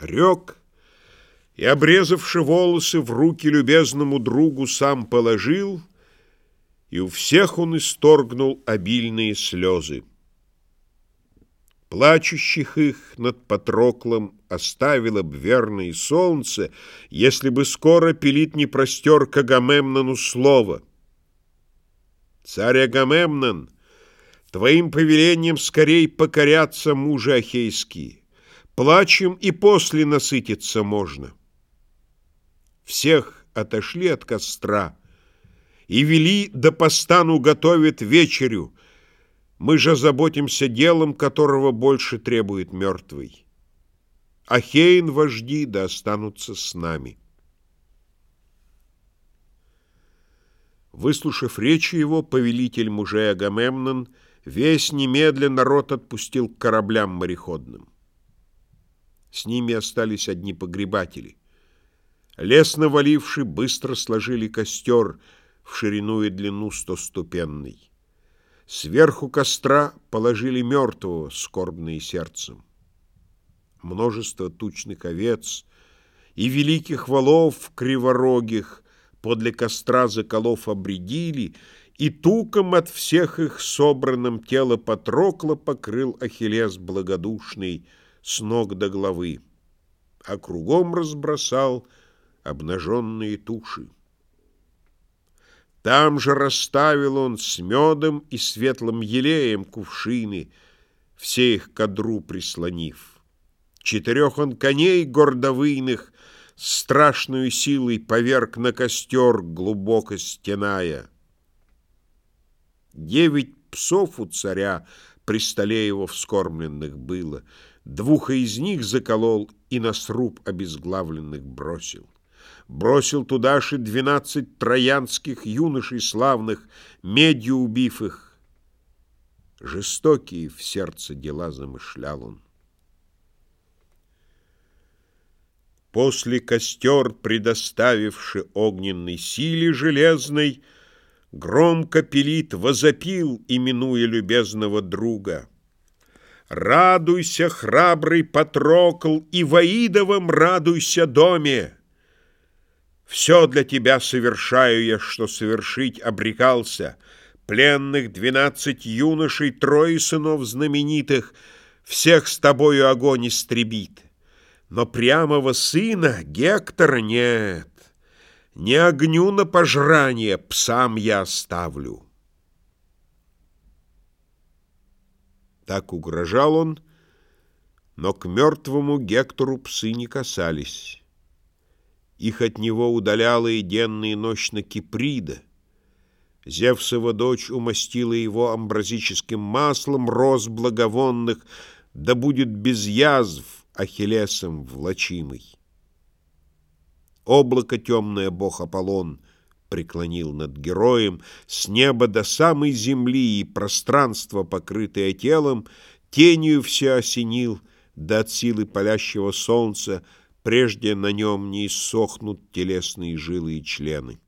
Рек и, обрезавши волосы, в руки любезному другу сам положил, и у всех он исторгнул обильные слезы. Плачущих их над Патроклом оставило б верное солнце, если бы скоро пилит не простер к Агамемнону слово. Царь Агамемнон, твоим повелением скорей покорятся мужи ахейские. Плачем и после насытиться можно. Всех отошли от костра и вели да постану готовит вечерю. Мы же заботимся делом, которого больше требует мертвый. Ахейн вожди да останутся с нами. Выслушав речи его, повелитель мужей Агамемнон весь немедленно народ отпустил к кораблям мореходным. С ними остались одни погребатели. Лес наваливший быстро сложили костер в ширину и длину стоступенный. Сверху костра положили мертвого, скорбные сердцем. Множество тучных овец и великих валов криворогих подле костра заколов обредили, и туком от всех их собранным тело Патрокла покрыл Ахиллес благодушный, с ног до головы, а кругом разбросал обнаженные туши. Там же расставил он с медом и светлым елеем кувшины, все их кадру прислонив. Четырех он коней гордовыйных страшную силой поверг на костер, глубоко стеная. Девять псов у царя при столе его вскормленных было — Двух из них заколол и на сруб обезглавленных бросил. Бросил туда же двенадцать троянских юношей славных, медью убив их. Жестокие в сердце дела замышлял он. После костер, предоставивши огненной силе железной, Громко пилит, возопил, именуя любезного друга — Радуйся, храбрый Патрокл, и в Аидовом радуйся доме. Все для тебя совершаю я, что совершить обрекался. Пленных двенадцать юношей, трое сынов знаменитых, Всех с тобою огонь истребит. Но прямого сына Гектора нет. Не огню на пожрание псам я оставлю. Так угрожал он, но к мертвому Гектору псы не касались. Их от него удаляла и денно и ночно Киприда. Зевсова дочь умастила его амбразическим маслом роз благовонных, да будет без язв Ахиллесом влачимый. Облако темное бог Аполлон — преклонил над героем, с неба до самой земли и пространство, покрытое телом, тенью все осенил, да от силы палящего солнца прежде на нем не иссохнут телесные жилы члены.